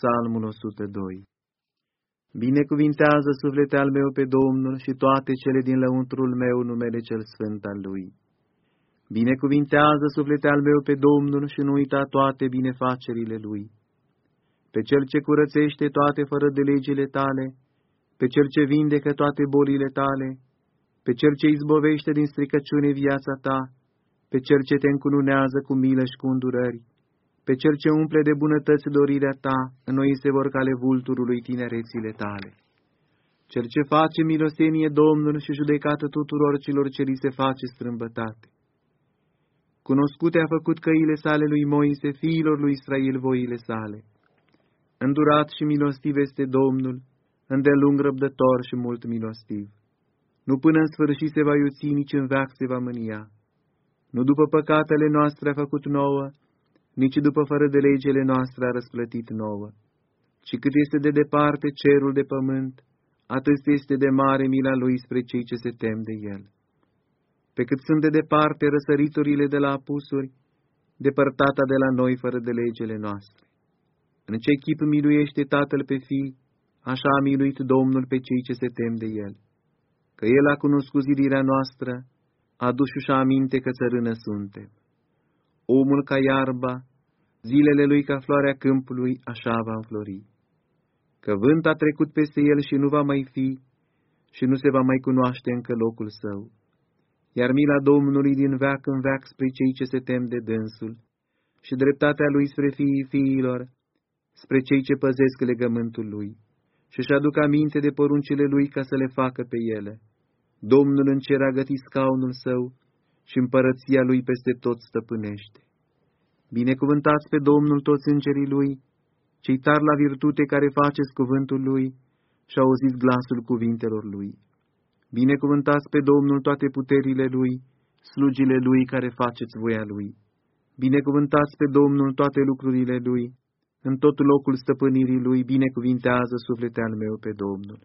Psalmul 102 Binecuvintează suflete al meu pe Domnul și toate cele din lăuntrul meu numele cel sfânt al Lui. Binecuvintează suflete al meu pe Domnul și nu uita toate binefacerile Lui. Pe Cel ce curățește toate fără de legile tale, pe Cel ce vindecă toate bolile tale, pe Cel ce izbovește din stricăciune viața ta, pe Cel ce te încununează cu milă și cu îndurări, pe cel ce umple de bunătăți dorirea ta, noi se vor cale vulturului tinerețile tale. Cel ce face milosenie Domnul și judecată tuturor celor ce li se face strâmbătate. Cunoscute a făcut căile sale lui Moise, fiilor lui Israel voile sale. Îndurat și milostiv este Domnul, îndelung răbdător și mult milostiv. Nu până în sfârșit se va iuți, nici în veac se va mânia. Nu după păcatele noastre a făcut nouă, nici după fără de legele noastre a răsplătit nouă. Și cât este de departe cerul de pământ, atât este de mare mila lui spre cei ce se tem de el. Pe cât sunt de departe răsăriturile de la apusuri, depărtata de la noi fără de legele noastre. În ce chip miluiește Tatăl pe fii, așa a miluit Domnul pe cei ce se tem de el. Că el a cunoscut zidirea noastră, aduși-și aminte că țărână suntem omul ca iarba, zilele lui ca floarea câmpului, așa va înflori. Că vânt a trecut peste el și nu va mai fi, și nu se va mai cunoaște încă locul său. Iar mila Domnului din veac în veac spre cei ce se tem de dânsul, și dreptatea lui spre fiii fiilor, spre cei ce păzesc legământul lui, și-și aduc aminte de poruncile lui ca să le facă pe ele. Domnul în cer a gătit scaunul său, și împărăția lui peste tot stăpânește. Binecuvântați pe Domnul toți îngerii lui, cei tari la virtute care faceți cuvântul lui și auziți glasul cuvintelor lui. Binecuvântați pe Domnul toate puterile lui, slugile lui care faceți voia lui. Binecuvântați pe Domnul toate lucrurile lui, în tot locul stăpânirii lui binecuvintează suflete al meu pe Domnul.